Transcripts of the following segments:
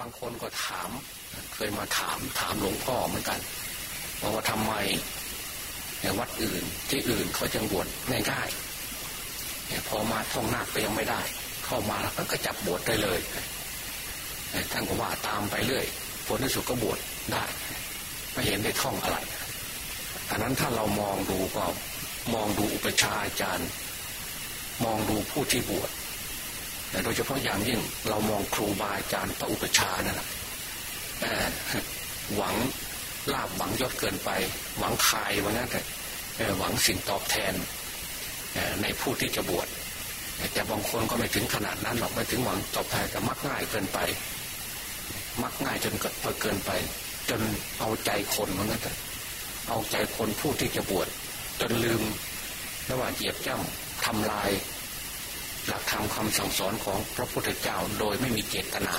บางคนก็ถาม เคยมาถามถามหลวงพ่อเหมือนกันว่าทำไมวัดอื่นที่อื่นเขาจึงบวชง่ายๆพอมาท่องนาคไปยังไม่ได้ เข้ามาแล้วก็จับบวชได้เลยท่านก็ว่าตามไปเรื่อยผลที่สุดก็บวชได้ ไม่เห็นได้ท่องอะไรอันนั้นถ้าเรามองดูก็มองดูอุปชาอาจารย์ มองดูผู้ที่บวช โดยเฉพาะอย่างยิ่งเรามองครูบาอาจารย์พระอุปชานั่นแหละหวังลาบหวังยศเกินไป หวังคายว่างั้นแต่หวังสิ่งตอบแทนในผู้ที่จะบวชแต่บางคนก็ไม่ถึงขนาดนั้นหรอกไม่ถึงหวังตอบแทนแต่มักง่ายเกินไป มักง่ายจนเกิดเกินไป จนเอาใจคนว่างั้นแต่เอาใจคนผู้ที่จะบวชจนลืมระหว่างเหยียบย่ำทำลาย หลักธรรมคำสั่งสอนของพระพุทธเจ้าโดยไม่มีเจตนา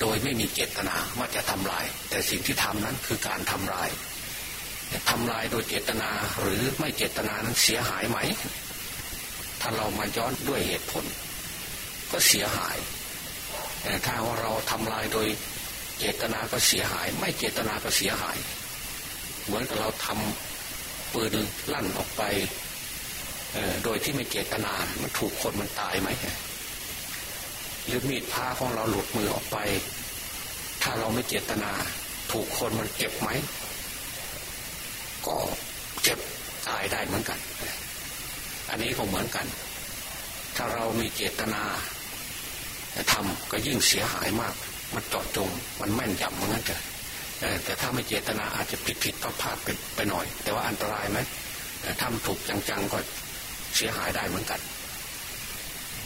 โดยไม่มีเจตนาว่าจะทำลาย แต่สิ่งที่ทำนั้นคือการทำลายทำลายโดยเจตนาหรือไม่เจตนานั้นเสียหายไหม ถ้าเรามาย้อนด้วยเหตุผล ก็เสียหาย แต่ถ้าว่าเราทำลายโดยเจตนาก็เสียหาย ไม่เจตนาก็เสียหาย เหมือนกับเราทำปืนลั่นออกไป โดยที่ไม่เจตนามันถูกคนมันตายไหมหรือมีดผ้าของเราหลุดมือออกไป ถ้าเราไม่เจตนา ถูกคนมันเจ็บไหม ก็เจ็บตายได้เหมือนกัน อันนี้ก็เหมือนกัน ถ้าเรามีเจตนาทำก็ยิ่งเสียหายมาก มันจาะจง มันแม่นยำเหมือนกันแต่ถ้าไม่เจตนาอาจจะผิดผิดพลาดพลาดไปหน่อย แต่ว่าอันตรายไหมทำถูกจังๆก็ เสียหายได้เหมือนกัน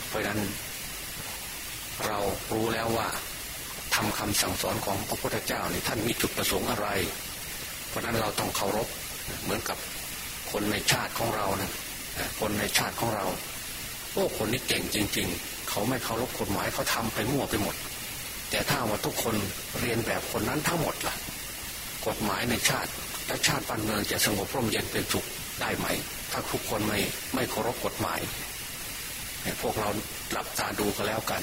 เพราะนั้น เรารู้แล้วว่าทำคำสั่งสอนของพระพุทธเจ้านี่ท่านมีจุดประสงค์อะไร เพราะนั้นเราต้องเคารพเหมือนกับคนในชาติของเรานะคนในชาติของเราโอ้คนนี้เก่งจริง ๆ เขาไม่เคารพกฎหมายเขาทำไปมั่วไปหมด แต่ถ้าว่าทุกคนเรียนแบบคนนั้นทั้งหมดล่ะ กฎหมายในชาติ และชาติบ้านเมืองจะสงบร่มเย็นเป็นสุขได้ไหม ถ้าทุกคนไม่ไม่เคารพกฎหมายพวกเราหลับตาดูก็แล้วกัน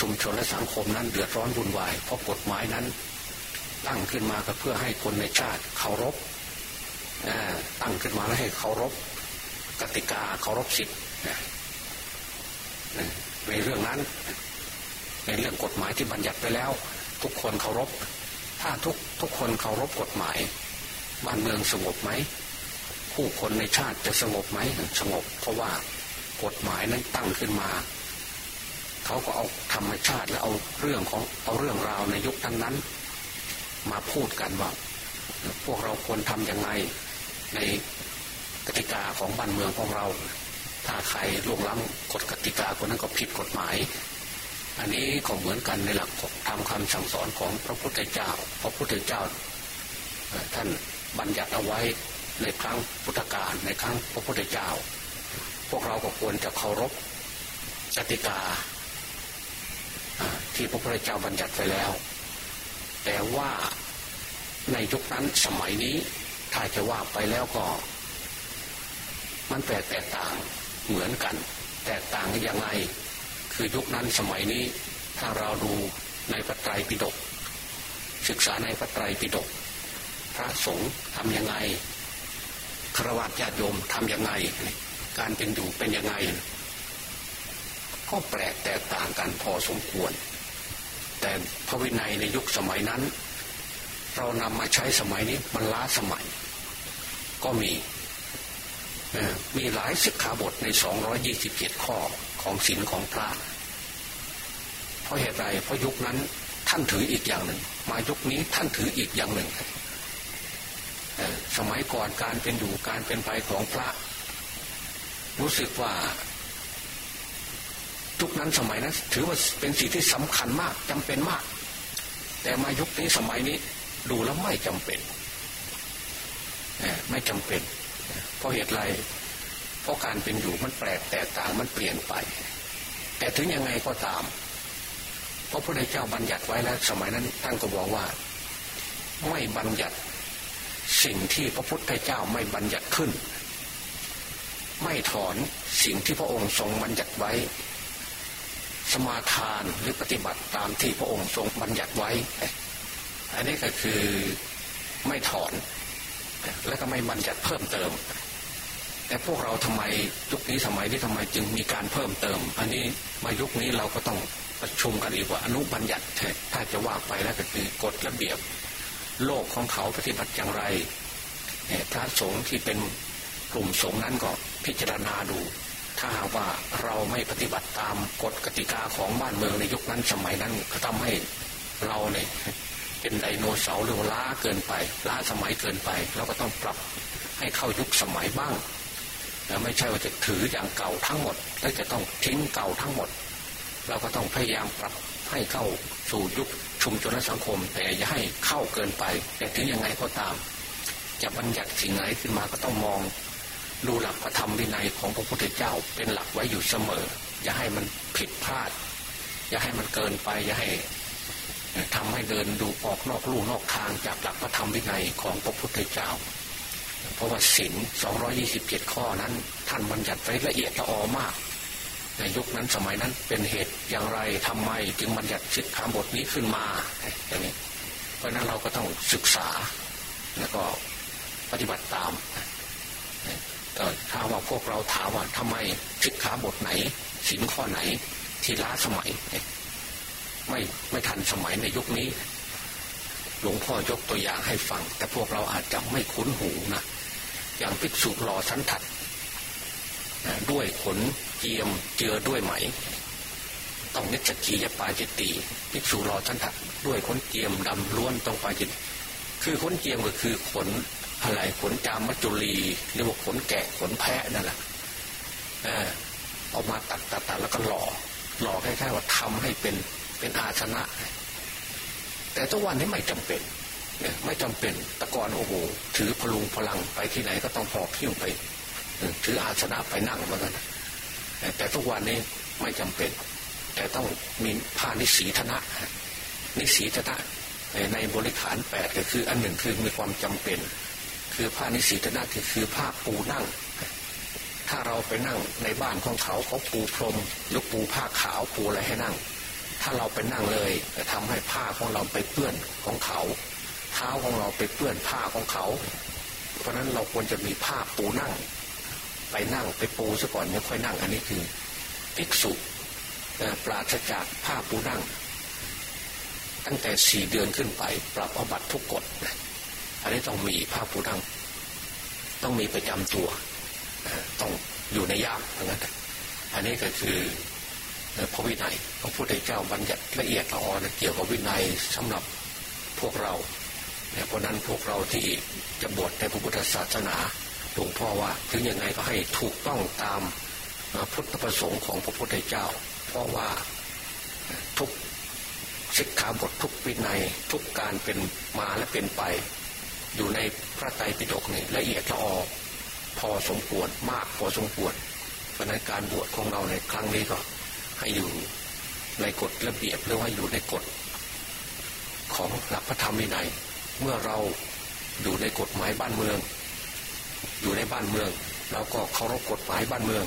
ชุมชนและสังคมนั้นเดือดร้อนวุ่นวายเพราะกฎหมายนั้น ตั้งขึ้นมาก็เพื่อให้คนในชาติเคารพตั้งขึ้นมาแล้วให้เคารพกติกาเคารพสิทธิ์ในเรื่องนั้น ในเรื่องกฎหมายที่บัญญัติไปแล้ว ทุกคนเคารพ ถ้าทุกทุกคนเคารพกฎหมายบ้านเมืองสงบไหมผู้คนในชาติจะสงบไหมสงบ เพราะว่ากฎหมายนั้นตั้งขึ้นมา เขาก็เอาธรรมชาติและเอาเรื่องของเอาเรื่องราวในยุคนั้นนั้น มาพูดกันว่าพวกเราควรทำยังไงในกติกาของบ้านเมืองของเรา ถ้าใครล่วงล้ำกฎกติกาคนนั้นก็ผิดกฎหมาย อันนี้ก็เหมือนกันในหลักทำคำสั่งสอนของพระพุทธเจ้า พระพุทธเจ้า ท่านบัญญัติเอาไว้ในครั้งพุทธกาลในครั้งพระพุทธเจ้า พวกเราก็ควรจะเคารพกติกา ที่พระพุทธเจ้าบัญญัติไปแล้ว แต่ว่าในยุคนั้นสมัยนี้ถ้าจะว่าไปแล้วก็ มันแตกแตกต่างเหมือนกัน แตกต่างยังไง คือยุคนั้นสมัยนี้ถ้าเราดูในปัจไตรปิฎกศึกษาในปัจไตรปิฎกพระสงฆ์ทำยังไงครวญญาติโยมทำยังไง การเป็นอยู่เป็นยังไง ก็แปลกแตกต่างกันพอสมควร แต่พระวินัยในยุคสมัยนั้น เรานำมาใช้สมัยนี้มันล้าสมัย ก็มี มีหลายสิกขาบทในสองยี่สิบเจ็ดข้อของศีลของพระเพราะเหตุไรเพราะยุคนั้นท่านถืออีกอย่างหนึ่ง มายุคนี้ท่านถืออีกอย่างหนึ่งสมัยก่อนการเป็นอยู่การเป็นไปของพระ รู้สึกว่าทุกนั้นสมัยนั้นถือว่าเป็นสิ่งที่สำคัญมากจำเป็นมาก แต่มายุคนี้สมัยนี้ดูแล้วไม่จำเป็น ไม่จำเป็น ราะเหตุไร เพราะการเป็นอยู่มันแปลกแตกต่างมันเปลี่ยนไป แต่ถึงยังไงก็ตาม เพราะพระพุทธเจ้าบัญญัติไว้แล้วสมัยนั้นท่านก็บอกว่า ไม่บัญญัติสิ่งที่พระพุทธเจ้าไม่บัญญัติขึ้น ไม่ถอนสิ่งที่พระองค์ทรงบัญญัติไว้ สมาทานหรือปฏิบัติตามที่พระองค์ทรงบัญญัติไว้ อันนี้ก็คือไม่ถอน และก็ไม่บัญญัติเพิ่มเติม แต่พวกเราทำไมยุคนี้สมัยนี้ทำไมจึงมีการเพิ่มเติม อันนี้มายุคนี้เราก็ต้องประชุมกันอีกว่าอนุบัญญัติถ้าจะว่าไปแล้วก็คือกฎระเบียบ โลกของเขาปฏิบัติอย่างไรพระสงฆ์ที่เป็นกลุ่มสงฆ์นั้นก็พิจารณาดู ถ้าหากว่าเราไม่ปฏิบัติตามกฎกติกาของบ้านเมืองในยุคนั้นสมัยนั้นก็ทำให้เราเนี่ยเป็นไดโนเสาร์หรือล้าเกินไปล้าสมัยเกินไป เราก็ต้องปรับให้เข้ายุคสมัยบ้าง ไม่ใช่ว่าจะถืออย่างเก่าทั้งหมด แล้วจะต้องทิ้งเก่าทั้งหมด เราก็ต้องพยายามปรับให้เข้าสู่ยุคชุมชนสังคม แต่อย่าให้เข้าเกินไปแต่ถึงยังไงก็ตาม จะบัญญัติสิ่งไหนขึ้นมาก็ต้องมองดูหลักพระธรรมวินัยของพระพุทธเจ้าเป็นหลักไว้อยู่เสมอ อย่าให้มันผิดพลาด อย่าให้มันเกินไป อย่าให้ทำให้เดินดูออกนอกลู่นอกทางจากหลักพระธรรมวินัยของพระพุทธเจ้า เพราะว่าศีล227 ข้อนั้น ท่านบัญญัติไว้ละเอียดละออมาก ในยุคนั้นสมัยนั้นเป็นเหตุอย่างไรทำไม จึงบัญญัติสิทธิคำบทนี้ขึ้นมาอย่างนี้ เพราะนั้นเราก็ต้องศึกษาแล้วก็ปฏิบัติตามถ้าว่าพวกเราถามว่าทำไมสิกขาบทไหนสินข้อไหนที่ล้าสมัย ไม่ไม่ทันสมัยในยุคนี้ หลวงพ่อยกตัวอย่างให้ฟัง แต่พวกเราอาจจะไม่คุ้นหูนะอย่างภิกษุรอสันทัดด้วยขนเจียมเจือด้วยไหม ต้องนิจกียปาจิตตีภิกษุรอสันทัดด้วยขนเจียมดำล้วนตรงปาจิตคือขนเจียมก็คือขนอะไรขนจามมัจจุรีหรือว่าขนแกะขนแพะนั่นแหละเออออกมาตัดตัดตัดแล้วก็หล่อหล่อคล้ายๆว่าทำให้เป็นเป็นอาชนะ แต่ทุกวันนี้ไม่จำเป็นไม่จำเป็นตะกอนโอ้โหถือพลุงพลังไปที่ไหนก็ต้องหอบพิ้วไปถืออาชนะไปนั่งเหมือนกันแต่ทุกวันนี้ไม่จำเป็น แต่ต้องมีผ้านิสีธนะนิสีธนะในบริขารแปดก็คืออันหนึ่งคือมีความจำเป็น คือผ้านิสิตนะคือคือผ้าปูนั่ง ถ้าเราไปนั่งในบ้านของเขาเขาปูพรมหรือปูผ้าขาวปูอะไรให้นั่ง ถ้าเราไปนั่งเลยจะทำให้ผ้าของเราไปเปื้อนของเขา เท้าของเราไปเปื้อนผ้าของเขา เพราะนั้นเราควรจะมีผ้าปูนั่ง ไปนั่งไปปูซะก่อนเนี่ยค่อยนั่งอันนี้คือภิกษุปราศจากผ้าปูนั่ง ตั้งแต่สี่เดือนขึ้นไป ปรับอบัตทุกกฎอันนี้ต้องมีผ้าปูนั่ง ต้องมีประจำตัว ต้องอยู่ในย่ามทั้งนั้นอันนี้ก็คือ พระวินัยพระพุทธเจ้าบัญญัติละเอียดละออเกี่ยวกับวินัยสำหรับพวกเราเพราะนั้นพวกเราที่จะบวชในพระพุทธศาสนาหลวงพ่อว่าถึงยังไงก็ให้ถูกต้องตามพุทธประสงค์ของพระพุทธเจ้า เพราะว่าทุกศิกขาบททุกวินัยทุกการเป็นมาและเป็นไป อยู่ในพระไตรปิฎกนี่ละเอียดละออพอสมควรมากพอสมควรเพราะนั้นการบวชของเราในครั้งนี้ก็ ให้อยู่ในกฎระเบียบหรือว่าอยู่ในกฎของหลักพระธรรมวินัยเมื่อเราอยู่ในกฎหมายบ้านเมือง อยู่ในบ้านเมือง เราก็เคารพกฎหมายบ้านเมือง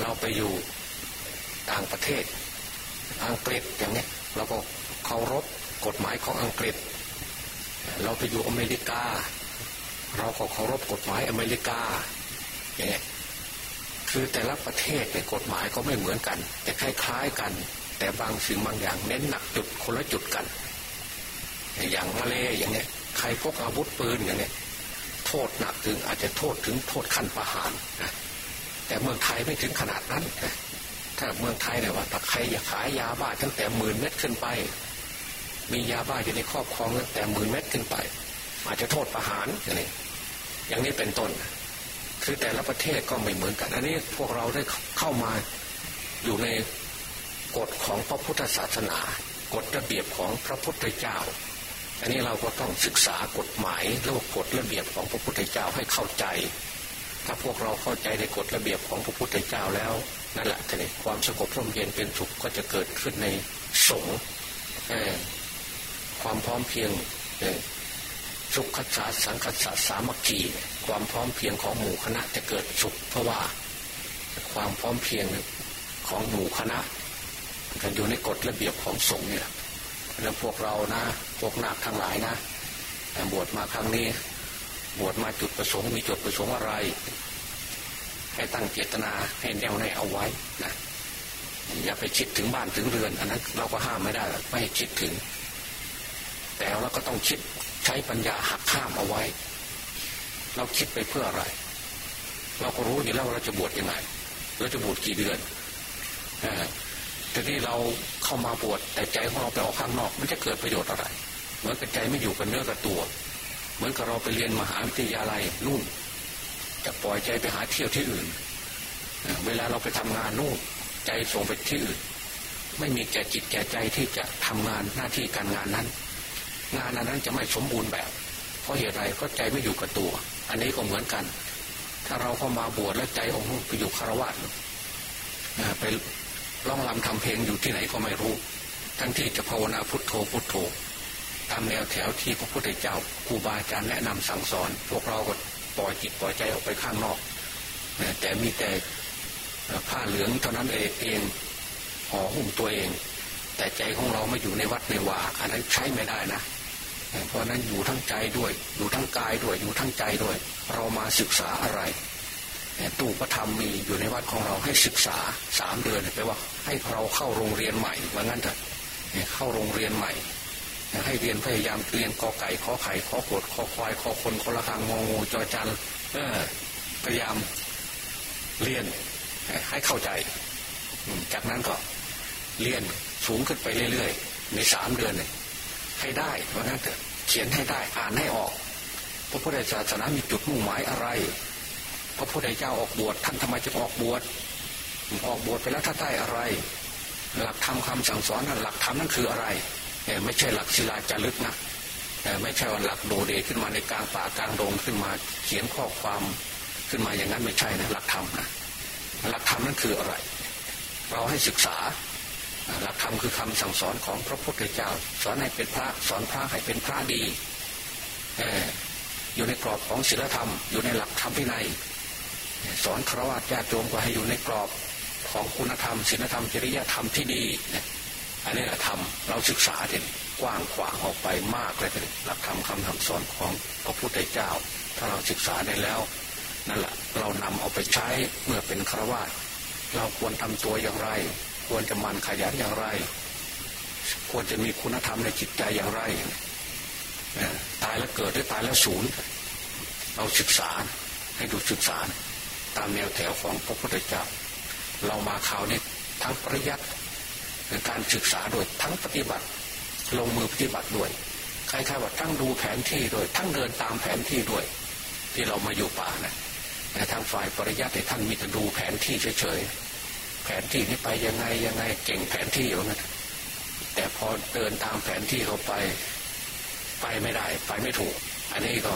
เราไปอยู่ต่างประเทศ อังกฤษอย่างนี้เราก็เคารพกฎหมายของอังกฤษ เราไปอยู่อเมริกา เราก็เคารพกฎหมายอเมริกาอย่างนี้ คือแต่ละประเทศในกฎหมายก็ไม่เหมือนกัน แต่คล้ายๆกัน แต่บางสิ่งบางอย่างเน้นหนักจุดคนละจุดกัน อย่างมาเลอย่างเนี้ยใครพกอาวุธปืนอย่างเนี้ยโทษหนักถึงอาจจะโทษถึงโทษขั้นประหารนะแต่เมืองไทยไม่ถึงขนาดนั้นถ้าเมืองไทยเนี่ยว่าถ้าใครอยากขายยาบ้าตั้งแต่หมื่นเม็ดขึ้นไป มียาบ้าอยู่ในครอบครองแต่หมื่นเม็ดขึ้นไป อาจจะโทษประหารอย่างนี้อย่างนี้เป็นต้น คือแต่ละประเทศก็ไม่เหมือนกัน อันนี้พวกเราได้เข้ามาอยู่ในกฎของพระพุทธศาสนา กฎระเบียบของพระพุทธเจ้า อันนี้เราก็ต้องศึกษากฎหมายแล้วกฎระเบียบของพระพุทธเจ้าให้เข้าใจ ถ้าพวกเราเข้าใจในกฎระเบียบของพระพุทธเจ้าแล้วนั่นแหละทีนี้ความสงบร่มเย็นเป็นสุขก็จะเกิดขึ้นในสงฆ์ความพร้อมเพียงสุขขัสสะสังขัสสะสามัคคี ความพร้อมเพียงของหมู่คณะจะเกิดสุข เพราะว่าความพร้อมเพียงของหมู่คณะกันอยู่ในกฎระเบียบของสงฆ์เนี่ยแล้วพวกเรานะ พวกนักทั้งหลายนะบวชมาครั้งนี้ บวชมาจุดประสงค์มีจุดประสงค์อะไร ให้ตั้งเจตนาให้แน่วแน่เอาไว้นะอย่าไปคิดถึงบ้านถึงเรือนอันนั้นเราก็ห้ามไม่ได้ไม่ให้คิดถึง แต่เราก็ต้องคิดใช้ปัญญาหักข้ามเอาไว้ เราคิดไปเพื่ออะไร เราก็รู้อยู่แล้วเราจะบวชยังไงเราจะบวชกี่เดือนแต่ที่เราเข้ามาบวชแต่ใจของเราไปออกข้างนอกมันจะเกิดประโยชน์อะไร เหมือนกับใจไม่อยู่กับเนื้อกับตัว เหมือนกับเราไปเรียนมหาวิทยาลัยนู่น จะปล่อยใจไปหาเที่ยวที่อื่น เวลาเราไปทำงานนู่นใจส่งไปที่อื่น ไม่มีแก่จิตแก่ใจที่จะทำงานหน้าที่การงานนั้น งานนั้นจะไม่สมบูรณ์แบบ เพราะเหตุไรก็ใจไม่อยู่กับตัว อันนี้ก็เหมือนกัน ถ้าเราเข้ามาบวชแล้วใจองค์ไปอยู่คารวะไปร้องรำทำเพลงอยู่ที่ไหนก็ไม่รู้ ทั้งที่จะภาวนาพุทโธพุทโธตามแนวแถวที่พระพุทธเจ้าครูบาอาจารย์แนะนำสั่งสอน พวกเราก็ปล่อยจิตปล่อยใจออกไปข้างนอก แต่มีแต่ผ้าเหลืองเท่านั้นเองเองห่อหุ้มตัวเอง แต่ใจของเราไม่อยู่ในวัดในวาอันนั้นใช้ไม่ได้นะ เพราะนั้นอยู่ทั้งใจด้วย อยู่ทั้งกายด้วยอยู่ทั้งใจด้วย เรามาศึกษาอะไรตู้พระธรรมมีอยู่ในวัดของเราให้ศึกษาสามเดือนแปลว่า ให้เราเข้าโรงเรียนใหม่ว่างั้นเถอะเข้าโรงเรียนใหม่ ให้เรียนพยายามเรียนกอไก่ขอไข่ขอขดขอควายขอคนขอละคังงงูจอจันพยายามเรียนให้เข้าใจ จากนั้นก็เรียนสูงขึ้นไปเรื่อยๆ ในสามเดือน ให้ได้เพราะนั้นเถอะเขียนให้ได้อ่านให้ออก พระพุทธศาสนามีจุดมุ่งหมายอะไร พระพุทธเจ้าออกบวชท่านทำไมจะออกบวชออกบวชไปแล้วท่านได้อะไร หลักธรรมคาสั่งสอนนั้นหลักธรรมนั่นคืออะไรไม่ใช่หลักศิลาจารึกนะไม่ใช่ว่าหลักโดเดขึ้นมาในกลางป่ากลางดงขึ้นมาเขียนข้อความขึ้นมาอย่างนั้นไม่ใช่นะหลักธรรมนะหลักธรรมนั่นคืออะไร เราให้ศึกษา หลักธรรมคือคำสั่งสอนของพระพุทธเจ้า สอนให้เป็นพระสอนพระให้เป็นพระดีอยู่ในกรอบของศีลธรรม อยู่ในหลักธรรมพินัยสอนครวญญาติโยมก็ให้อยู่ในกรอบของคุณธรรมศีลธรรมจริยธรรมที่ดีอันนี้หละธรรมเราศึกษาเห็นกว้างขวางออกไปมากเลยหลักธรรมคำสั่งสอนของพระพุทธเจ้า ถ้าเราศึกษาได้แล้วนั่นแหละเรานำเอาไปใช้เมื่อเป็นครวญเราควรทำตัวอย่างไร ควรจะมันขยันอย่างไร ควรจะมีคุณธรรมในจิตใจอย่างไร ตายแล้วเกิดหรือตายแล้วสูญเราศึกษาให้ดูศึกษา ตามแนวแถวของพระพุทธเจ้าเรามาข่าวนี้ทั้งปริยัติการศึกษาโดยทั้งปฏิบัติ ลงมือปฏิบัติด้วยใครๆว่าทั้งดูแผนที่โดยทั้งเดินตามแผนที่ด้วย ที่เรามาอยู่ป่านะแต่ทางฝ่ายปริยัติท่านมีแต่ดูแผนที่เฉยๆ แผนที่นี้ไปยังไงยังไงเก่งแผนที่อยู่นั้นแต่พอเดินตามแผนที่เขาไป ไปไม่ได้ ไปไม่ถูก อันนี้ก็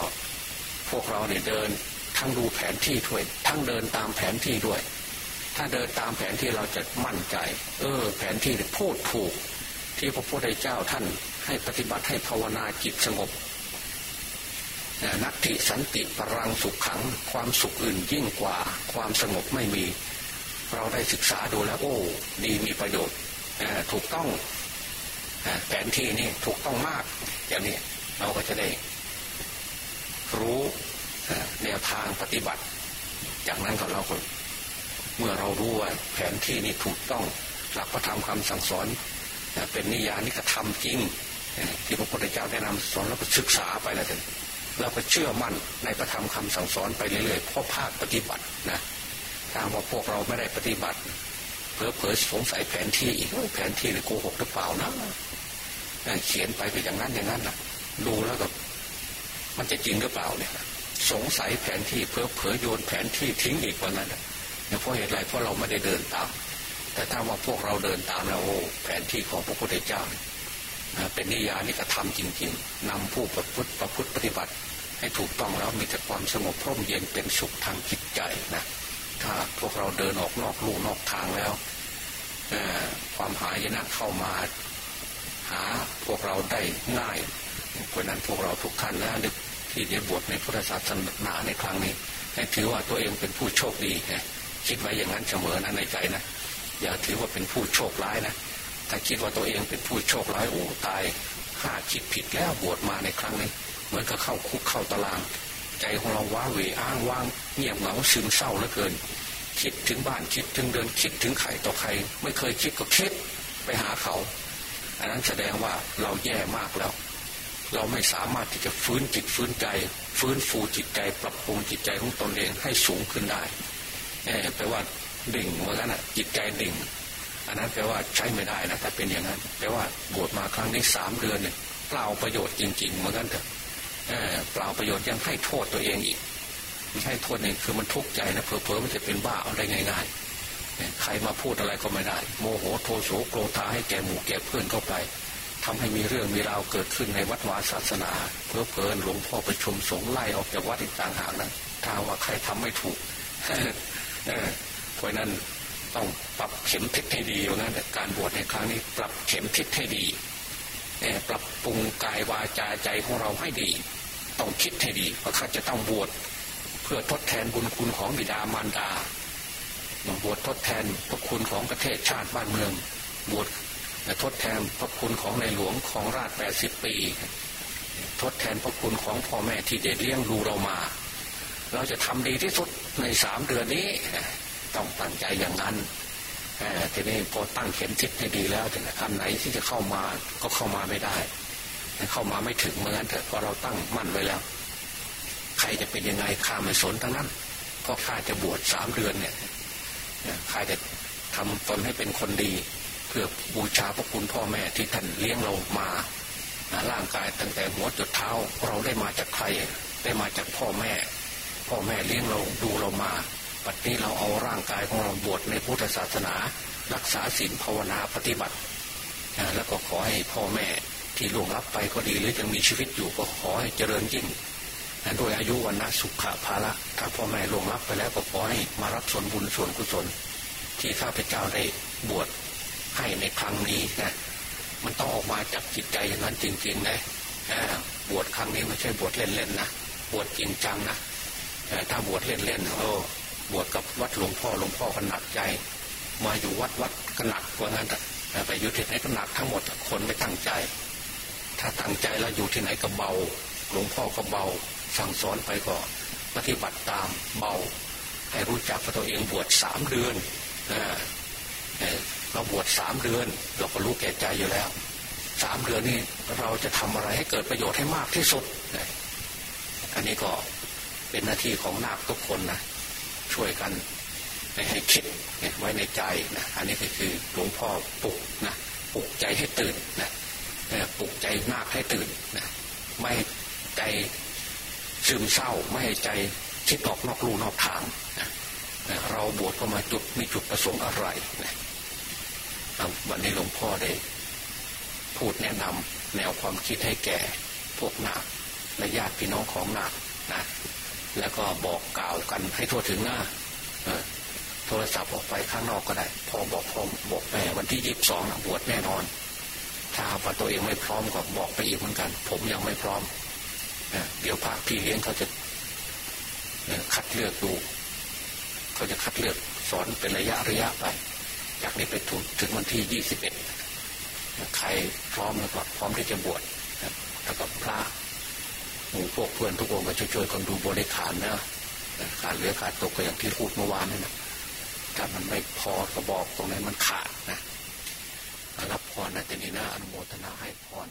พวกเราเนี่ยเดินทั้งดูแผนที่ด้วย ทั้งเดินตามแผนที่ด้วย ถ้าเดินตามแผนที่เราจะมั่นใจ เออ แผนที่พูดถูก ที่พระพุทธเจ้าท่านให้ปฏิบัติให้ภาวนาจิตสงบนัตติสันติปรังสุขขัง ความสุขอื่นยิ่งกว่า ความสงบไม่มี เราได้ศึกษาดูแล้ว โอ้ดีมีประโยชน์ถูกต้องแผนที่นี่ถูกต้องมาก อย่างนี้เราก็จะได้ รู้แนวทางปฏิบัติ จากนั้นก็เราก็เมื่อเรารู้ว่าแผนที่นี่ถูกต้องหลักพระธรรมคำสั่งสอน เป็นนิยานิกระทำจริง ที่พระพุทธเจ้าได้นำสอนแล้วก็ศึกษาไปแล้วเราก็เชื่อมั่นในประธรรมคำสั่งสอนไปเรื่อยๆเพราะภาคปฏิบัตินะ ถ้าว่าพวกเราไม่ได้ปฏิบัติเผลอเผยสงสัยแผนที่อีกแผนที่โกหกหรือเปล่านะเขียนไปเป็นอย่างนั้นอย่างนั้นนะดูแล้วก็มันจะจริงหรือเปล่าเนี่ย สงสัยแผนที่เพื่อเผยโยนแผนที่ทิ้งอีกว่านั้นเนี่ยเพราะเหตุไรเพราะเราไม่ได้เดินตาม แต่ถ้าว่าพวกเราเดินตามแล้วโอ้แผนที่ของพระพุทธเจ้าเป็นนิยานิกระทำจริง ๆนำผู้ประพฤติประพฤติปฏิบัติ ให้ถูกต้องแล้วมีแต่ความสงบพร่มเย็นเป็นสุขทางจิตใจนะ ถ้าพวกเราเดินออกนอกลู่นอกทางแล้วความหายนะเข้ามา หาพวกเราได้ง่ายเพราะนั้นพวกเราทุกท่านนะที่ได้บวชในพุทธศาสนาในครั้งนี้ให้ถือว่าตัวเองเป็นผู้โชคดีคิดไว้อย่างนั้นเสมอนะในใจนะอย่าถือว่าเป็นผู้โชคร้ายนะถ้าคิดว่าตัวเองเป็นผู้โชคร้ายโอ้ตายข้าคิดผิดแล้วบวชมาในครั้งนี้เหมือนกับเข้าคุกเข้าตาราง ใจของเราว้าเหวอ้างว่างเงียบเหงาซึมเศร้าเหลือเกิน คิดถึงบ้านคิดถึงเดินคิดถึงใครต่อใคร ไม่เคยคิดก็คิดไปหาเขา อันนั้นแสดงว่าเราแย่มากแล้ว เราไม่สามารถที่จะฟื้นจิตฟื้นใจ ฟื้นฟูจิตใจ ปรับปรุงจิตใจของตนเองให้สูงขึ้นได้แปลว่าดิ่งว่างั้นอะจิตใจดิ่ง อันนั้นแปลว่าใช้ไม่ได้นะถ้าเป็นอย่างนั้นแปลว่าบวชมาครั้งนี้สามเดือนเนี่ยเปล่าประโยชน์จริงๆเหมือนกันเถอะ เปล่าประโยชน์ยังให้โทษตัวเองอีกไม่ใช่โทษเนี่ยคือมันทุกข์ใจนะเผลอๆมันจะเป็นบ้าเอาได้ง่ายๆใครมาพูดอะไรก็ไม่ได้ โมโหโทโสโกรธาให้แก่หมู่แก่เพื่อนเข้าไปทำให้มีเรื่องมีราวเกิดขึ้นในวัดวาศาสนาเพื่อเพลินหลวงพ่อประชุมสงฆ์ไล่ออกจากวัดอีกต่างหากนะถ้าว่าใครทำไม่ถูกเพราะนั้นต้องปรับเข็มทิศให้ดีว่างั้นการบวชในครั้งนี้ปรับเข็มทิศให้ดี ปรับปรุงกายวาจาใจของเราให้ดี ต้องคิดให้ดีว่าข้าจะต้องบวชเพื่อทดแทนบุญคุณของบิดามารดาบวชทดแทนพระคุณของประเทศชาติบ้านเมือง บวชทดแทนพระคุณของในหลวงของราชแปดสิบปี ทดแทนพระคุณของพ่อแม่ที่เด็ดเลี้ยงดูเรามา เราจะทำดีที่สุดในสามเดือนนี้ ต้องตั้งใจอย่างนั้น ทีนี้พอตั้งเข็มทิศให้ดีแล้วถึงอันไหนที่จะเข้ามาก็เข้ามาไม่ได้ เข้ามาไม่ถึงเหมือนกันเถอะพอเราตั้งมั่นไว้แล้ว ใครจะเป็นยังไงข้าไม่สนทั้งนั้นก็ข้าจะบวชสามเดือนเนี่ยข้าจะทำตนให้เป็นคนดี เพื่อบูชาพระคุณพ่อแม่ที่ท่านเลี้ยงเรามาร่างกายตั้งแต่หัวจดเท้าเราได้มาจากใครได้มาจากพ่อแม่ พ่อแม่เลี้ยงเราดูเรามา ปัจจุบันเราเอาร่างกายของเราบวชในพุทธศาสนา รักษาศีลภาวนาปฏิบัติ แล้วก็ขอให้พ่อแม่ที่ล่วงลับไปก็ดีหรือยังมีชีวิตอยู่ก็ขอให้เจริญยิ่งโดยอายุวันนะสุขภาละถ้าพ่อแม่ล่วงลับไปแล้วก็ขอให้มารับส่วนบุญส่วนกุศล ที่ข้าพเจ้าได้บวชให้ในครั้งนี้นะมันต้องออกมาจากจิตใจอย่างนั้นจริงๆนะบวชครั้งนี้ไม่ใช่บวชเล่นๆนะบวชจริงจังนะถ้าบวชเล่นๆโอ้ บวชกับวัดหลวงพ่อหลวงพ่อก็หนักใจมาอยู่วัดวัดก็หนักกว่านั้นแต่ไปอยู่ที่ไหนก็หนักทั้งหมดคนไม่ตั้งใจ ถ้าตั้งใจแล้วอยู่ที่ไหนก็เบา หลวงพ่อก็เบาสั่งสอนไปก็ปฏิบัติตามเบา ให้รู้จักตัวเองบวชสามเดือนเราบวชสามเดือน เราก็รู้แก่ใจอยู่แล้วสามเดือนนี้เราจะทำอะไรให้เกิดประโยชน์ให้มากที่สุด อันนี้ก็เป็นหน้าที่ของนาคทุกคนนะ ช่วยกันให้คิดไว้ในใจนะอันนี้ก็คือหลวงพ่อปลุกนะปลุกใจให้ตื่นนะปลุกใจมากให้ตื่นนะไม่ใจซึมเศร้าไม่ให้ใจคิดออกนอกลู่นอกทางนะเราบวชก็มาจุดมีจุดประสงค์อะไรนะวันนี้หลวงพ่อได้พูดแนะนำแนวความคิดให้แก่พวกนาคและญาติพี่น้องของนาคนะ แล้วก็บอกกล่าวกันให้ทั่วถึงหน้าโทรศัพท์ออกไปข้างนอกก็ได้ พอบอกพอบอกแม่วันที่ยี่สิบสองบวชแน่นอน ถ้าว่าตัวเองไม่พร้อมก็บอกไปอีกเหมือนกัน ผมยังไม่พร้อมเดี๋ยวพระพี่เลี้ยงเขาจะคัดเลือกดูเขาจะคัดเลือกสอนเป็นระยะระยะไป จากนี้ไปถึงถึงวันที่ยี่สิบเอ็ดใครพร้อมแล้วก็พร้อมที่จะบวชแล้วก็พระ หมู่พวกเพื่อนทุกองมาช่วยๆกันดูบริขารนะขาดเหลือขาดตกก็อย่างที่พูดเมื่อวานนั่นะถ้ามันไม่พอกระบอกตรงนี้มันขาดนะรับพรนะแต่นี้นะอนุโมทนาให้พร